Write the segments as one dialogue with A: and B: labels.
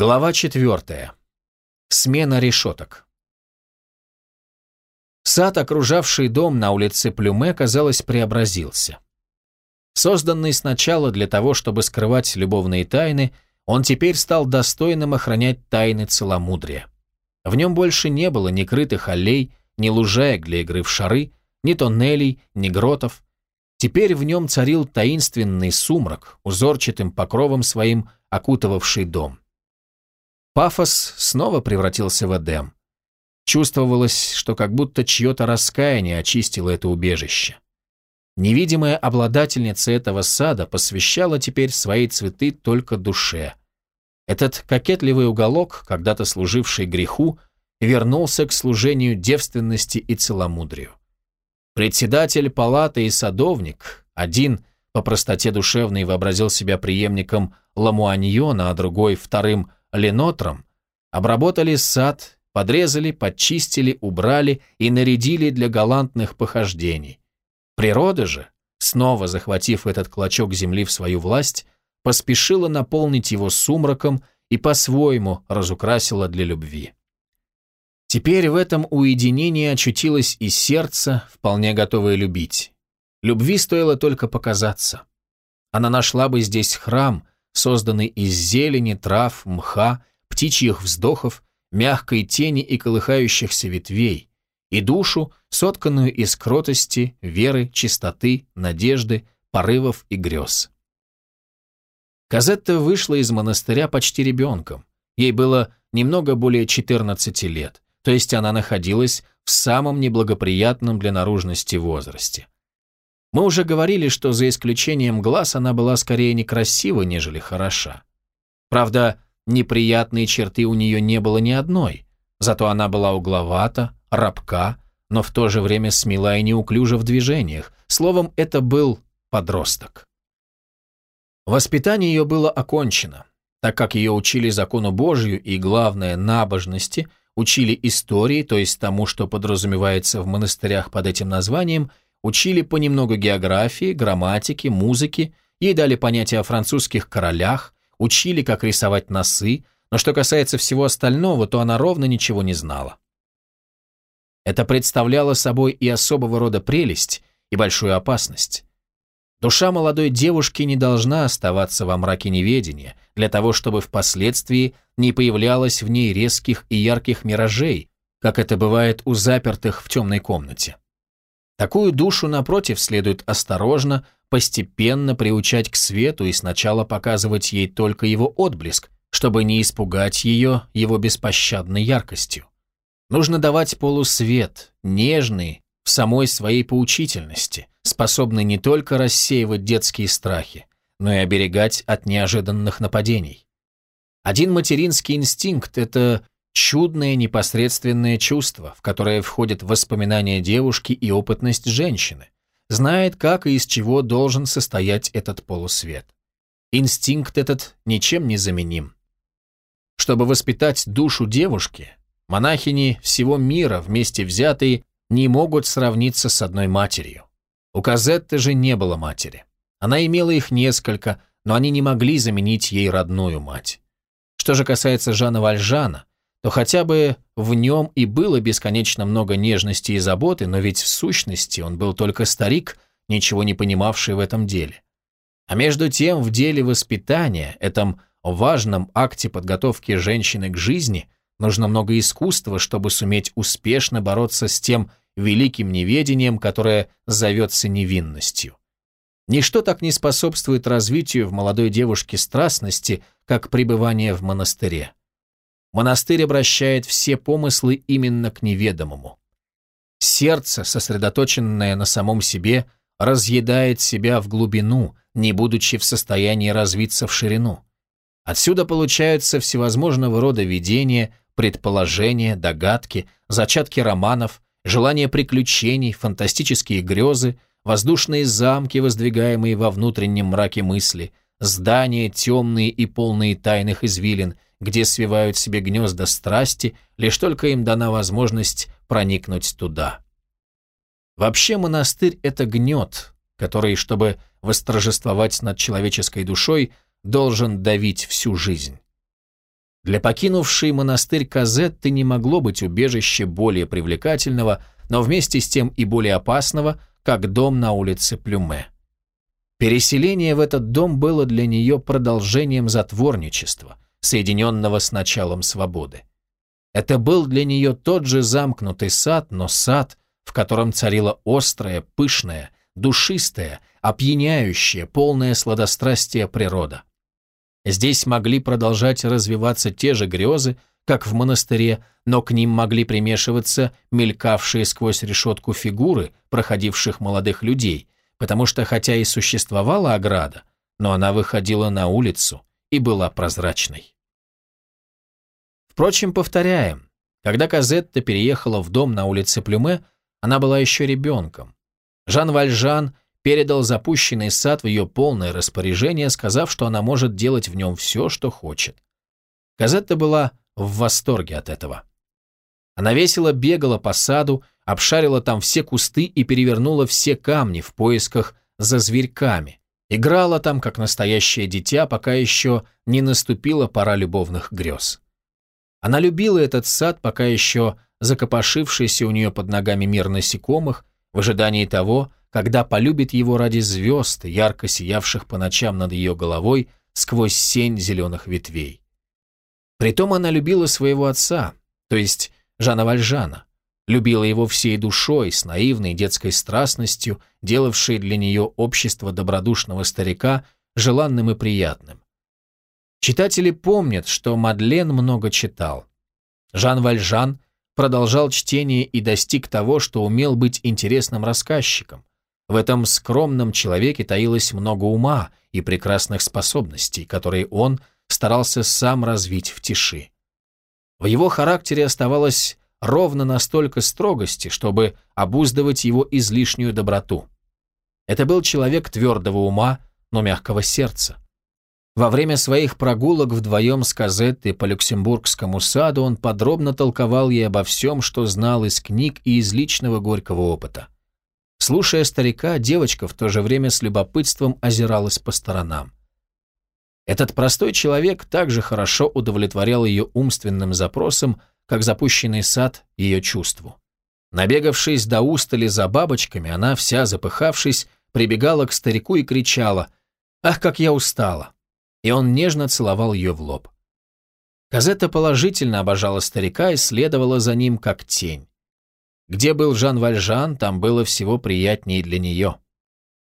A: Глава четвертая. Смена решеток. Сад, окружавший дом на улице Плюме, казалось, преобразился. Созданный сначала для того, чтобы скрывать любовные тайны, он теперь стал достойным охранять тайны целомудрия. В нем больше не было ни крытых аллей, ни лужаек для игры в шары, ни тоннелей, ни гротов. Теперь в нем царил таинственный сумрак, узорчатым покровом своим окутывавший дом. Пафос снова превратился в Эдем. Чувствовалось, что как будто чье-то раскаяние очистило это убежище. Невидимая обладательница этого сада посвящала теперь свои цветы только душе. Этот кокетливый уголок, когда-то служивший греху, вернулся к служению девственности и целомудрию. Председатель палаты и садовник, один по простоте душевной вообразил себя преемником Ламуаньона, а другой вторым Ленотром, обработали сад, подрезали, подчистили, убрали и нарядили для галантных похождений. Природа же, снова захватив этот клочок земли в свою власть, поспешила наполнить его сумраком и по-своему разукрасила для любви. Теперь в этом уединении очутилось и сердце, вполне готовое любить. Любви стоило только показаться. Она нашла бы здесь храм, созданный из зелени, трав, мха, птичьих вздохов, мягкой тени и колыхающихся ветвей, и душу, сотканную из кротости, веры, чистоты, надежды, порывов и грез. Казетта вышла из монастыря почти ребенком. Ей было немного более 14 лет, то есть она находилась в самом неблагоприятном для наружности возрасте. Мы уже говорили, что за исключением глаз она была скорее некрасива, нежели хороша. Правда, неприятные черты у нее не было ни одной, зато она была угловата, рабка, но в то же время смела и неуклюжа в движениях. Словом, это был подросток. Воспитание ее было окончено, так как ее учили закону Божию и, главное, набожности, учили истории, то есть тому, что подразумевается в монастырях под этим названием – учили понемногу географии, грамматики, музыки, ей дали понятия о французских королях, учили, как рисовать носы, но что касается всего остального, то она ровно ничего не знала. Это представляло собой и особого рода прелесть, и большую опасность. Душа молодой девушки не должна оставаться во мраке неведения, для того, чтобы впоследствии не появлялось в ней резких и ярких миражей, как это бывает у запертых в темной комнате. Такую душу, напротив, следует осторожно, постепенно приучать к свету и сначала показывать ей только его отблеск, чтобы не испугать ее его беспощадной яркостью. Нужно давать полусвет, нежный, в самой своей поучительности, способный не только рассеивать детские страхи, но и оберегать от неожиданных нападений. Один материнский инстинкт – это чудное непосредственное чувство, в которое входят воспоминания девушки и опытность женщины, знает, как и из чего должен состоять этот полусвет. Инстинкт этот ничем не заменим. Чтобы воспитать душу девушки, монахини всего мира вместе взятые не могут сравниться с одной матерью. У Казетты же не было матери. Она имела их несколько, но они не могли заменить ей родную мать. Что же касается Жана Вальжана, то хотя бы в нем и было бесконечно много нежности и заботы, но ведь в сущности он был только старик, ничего не понимавший в этом деле. А между тем в деле воспитания, этом важном акте подготовки женщины к жизни, нужно много искусства, чтобы суметь успешно бороться с тем великим неведением, которое зовется невинностью. Ничто так не способствует развитию в молодой девушке страстности, как пребывание в монастыре. Монастырь обращает все помыслы именно к неведомому. Сердце, сосредоточенное на самом себе, разъедает себя в глубину, не будучи в состоянии развиться в ширину. Отсюда получаются всевозможного рода видения, предположения, догадки, зачатки романов, желания приключений, фантастические грезы, воздушные замки, воздвигаемые во внутреннем мраке мысли, здания темные и полные тайных извилин – где свивают себе гнезда страсти, лишь только им дана возможность проникнуть туда. Вообще монастырь — это гнет, который, чтобы восторжествовать над человеческой душой, должен давить всю жизнь. Для покинувшей монастырь Казетты не могло быть убежище более привлекательного, но вместе с тем и более опасного, как дом на улице Плюме. Переселение в этот дом было для нее продолжением затворничества, соединенного с началом свободы. Это был для нее тот же замкнутый сад, но сад, в котором царила острая, пышная, душистая, опьяняющая, полная сладострастия природа. Здесь могли продолжать развиваться те же грезы, как в монастыре, но к ним могли примешиваться мелькавшие сквозь решетку фигуры проходивших молодых людей, потому что хотя и существовала ограда, но она выходила на улицу и была прозрачной. Впрочем, повторяем, когда Казетта переехала в дом на улице Плюме, она была еще ребенком. Жан Вальжан передал запущенный сад в ее полное распоряжение, сказав, что она может делать в нем все, что хочет. Казетта была в восторге от этого. Она весело бегала по саду, обшарила там все кусты и перевернула все камни в поисках за зверьками. Играла там, как настоящее дитя, пока еще не наступила пора любовных грез. Она любила этот сад, пока еще закопошившийся у нее под ногами мир насекомых, в ожидании того, когда полюбит его ради звезд, ярко сиявших по ночам над ее головой сквозь сень зеленых ветвей. Притом она любила своего отца, то есть Жана Вальжана, любила его всей душой, с наивной детской страстностью, делавшей для нее общество добродушного старика желанным и приятным. Читатели помнят, что Мадлен много читал. Жан Вальжан продолжал чтение и достиг того, что умел быть интересным рассказчиком. В этом скромном человеке таилось много ума и прекрасных способностей, которые он старался сам развить в тиши. В его характере оставалось ровно настолько строгости, чтобы обуздывать его излишнюю доброту. Это был человек твердого ума, но мягкого сердца. Во время своих прогулок вдвоем с Казеттой по Люксембургскому саду он подробно толковал ей обо всем, что знал из книг и из личного горького опыта. Слушая старика, девочка в то же время с любопытством озиралась по сторонам. Этот простой человек также хорошо удовлетворял ее умственным запросам, как запущенный сад ее чувству. Набегавшись до устали за бабочками, она, вся запыхавшись, прибегала к старику и кричала «Ах, как я устала!» и он нежно целовал ее в лоб. Казетта положительно обожала старика и следовала за ним как тень. Где был Жан Вальжан, там было всего приятнее для нее.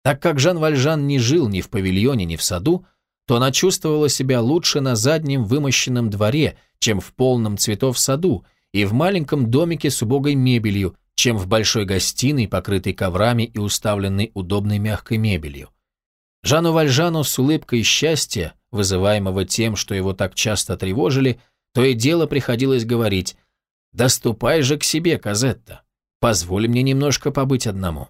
A: Так как Жан Вальжан не жил ни в павильоне, ни в саду, то она чувствовала себя лучше на заднем вымощенном дворе, чем в полном цветов саду, и в маленьком домике с убогой мебелью, чем в большой гостиной, покрытой коврами и уставленной удобной мягкой мебелью. Жану Вальжану с улыбкой счастья, вызываемого тем, что его так часто тревожили, то и дело приходилось говорить «Да ступай же к себе, Казетта, позволь мне немножко побыть одному».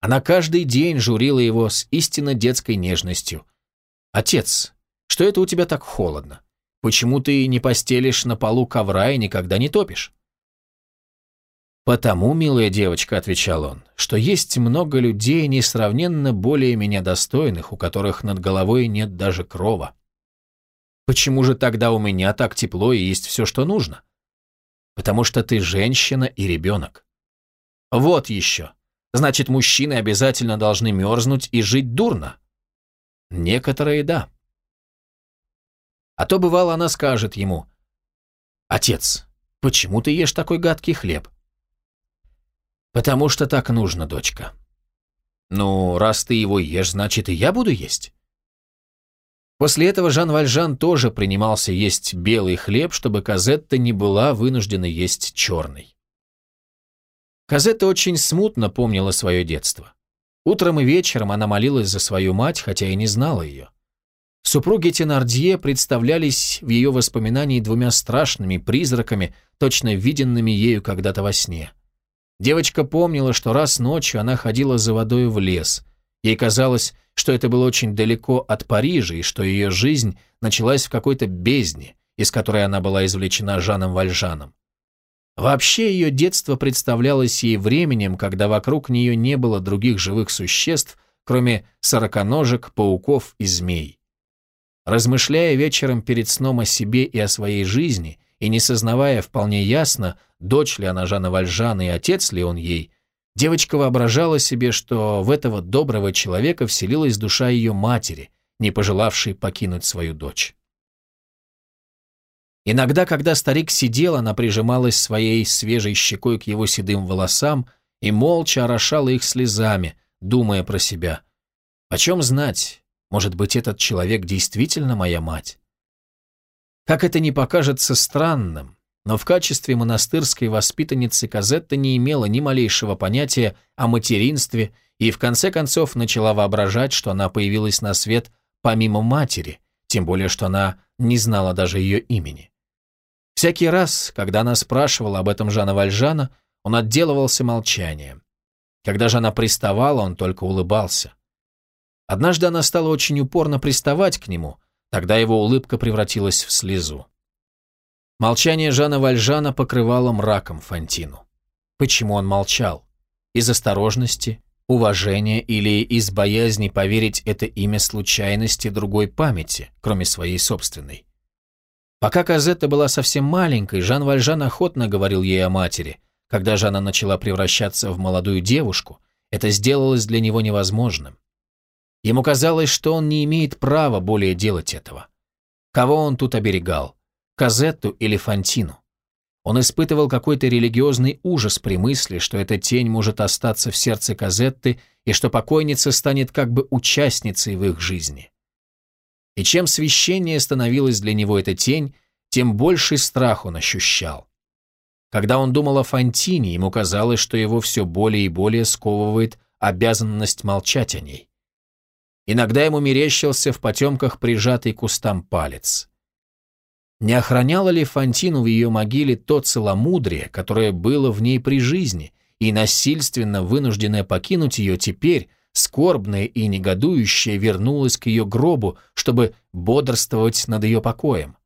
A: Она каждый день журила его с истинно детской нежностью. «Отец, что это у тебя так холодно? Почему ты не постелишь на полу ковра и никогда не топишь?» «Потому, милая девочка», — отвечал он, — «что есть много людей, несравненно более меня достойных, у которых над головой нет даже крова». «Почему же тогда у меня так тепло и есть все, что нужно?» «Потому что ты женщина и ребенок». «Вот еще. Значит, мужчины обязательно должны мерзнуть и жить дурно?» «Некоторые — да». А то, бывало, она скажет ему, «Отец, почему ты ешь такой гадкий хлеб?» «Потому что так нужно, дочка». «Ну, раз ты его ешь, значит, и я буду есть». После этого Жан Вальжан тоже принимался есть белый хлеб, чтобы Казетта не была вынуждена есть черный. Казетта очень смутно помнила свое детство. Утром и вечером она молилась за свою мать, хотя и не знала ее. Супруги Тенардье представлялись в ее воспоминании двумя страшными призраками, точно виденными ею когда-то во сне. Девочка помнила, что раз ночью она ходила за водой в лес. Ей казалось, что это было очень далеко от Парижа и что ее жизнь началась в какой-то бездне, из которой она была извлечена Жаном Вальжаном. Вообще ее детство представлялось ей временем, когда вокруг нее не было других живых существ, кроме сороконожек, пауков и змей. Размышляя вечером перед сном о себе и о своей жизни, и не сознавая вполне ясно, дочь ли она Жана Вальжана и отец ли он ей, девочка воображала себе, что в этого доброго человека вселилась душа ее матери, не пожелавшей покинуть свою дочь. Иногда, когда старик сидел, она прижималась своей свежей щекой к его седым волосам и молча орошала их слезами, думая про себя. О чем знать, может быть, этот человек действительно моя мать? Как это не покажется странным, но в качестве монастырской воспитанницы Казетта не имела ни малейшего понятия о материнстве и в конце концов начала воображать, что она появилась на свет помимо матери, тем более что она не знала даже ее имени. Всякий раз, когда она спрашивала об этом Жана Вальжана, он отделывался молчанием. Когда же она приставала, он только улыбался. Однажды она стала очень упорно приставать к нему, тогда его улыбка превратилась в слезу. Молчание Жана Вальжана покрывало мраком Фантину. Почему он молчал? Из осторожности, уважения или из боязни поверить это имя случайности другой памяти, кроме своей собственной? Пока Казетта была совсем маленькой, Жан Вальжан охотно говорил ей о матери. Когда же она начала превращаться в молодую девушку, это сделалось для него невозможным. Ему казалось, что он не имеет права более делать этого. Кого он тут оберегал? Казетту или Фантину? Он испытывал какой-то религиозный ужас при мысли, что эта тень может остаться в сердце Казетты и что покойница станет как бы участницей в их жизни. И чем священнее становилась для него эта тень, тем больший страх он ощущал. Когда он думал о Фантине, ему казалось, что его все более и более сковывает обязанность молчать о ней. Иногда ему мерещился в потемках прижатый кустам палец. Не охраняло ли Фантину в ее могиле то целомудрие, которое было в ней при жизни, и насильственно вынужденное покинуть ее теперь, скорбная и негодующая, вернулась к ее гробу, чтобы бодрствовать над ее покоем?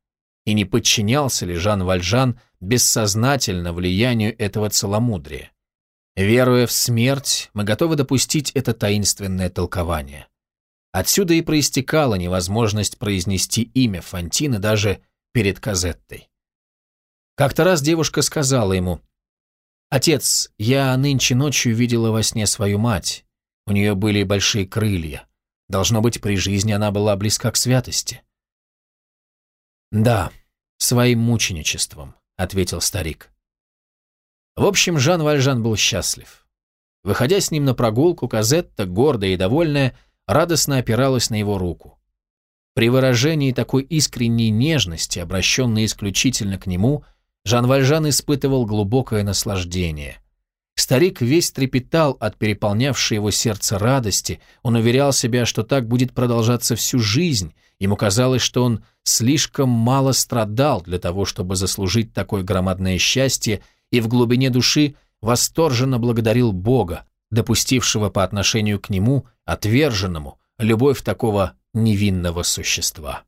A: И не подчинялся ли Жан Вальжан бессознательно влиянию этого целомудрия? Веруя в смерть, мы готовы допустить это таинственное толкование. Отсюда и проистекала невозможность произнести имя Фантины даже перед Казеттой. Как-то раз девушка сказала ему, «Отец, я нынче ночью видела во сне свою мать. У нее были большие крылья. Должно быть, при жизни она была близка к святости». «Да, своим мученичеством», — ответил старик. В общем, Жан Вальжан был счастлив. Выходя с ним на прогулку, Казетта, гордая и довольная, радостно опиралась на его руку. При выражении такой искренней нежности, обращенной исключительно к нему, Жан Вальжан испытывал глубокое наслаждение. Старик весь трепетал от переполнявшей его сердце радости, он уверял себя, что так будет продолжаться всю жизнь, ему казалось, что он слишком мало страдал для того, чтобы заслужить такое громадное счастье, и в глубине души восторженно благодарил Бога, допустившего по отношению к нему, отверженному, любовь такого невинного существа.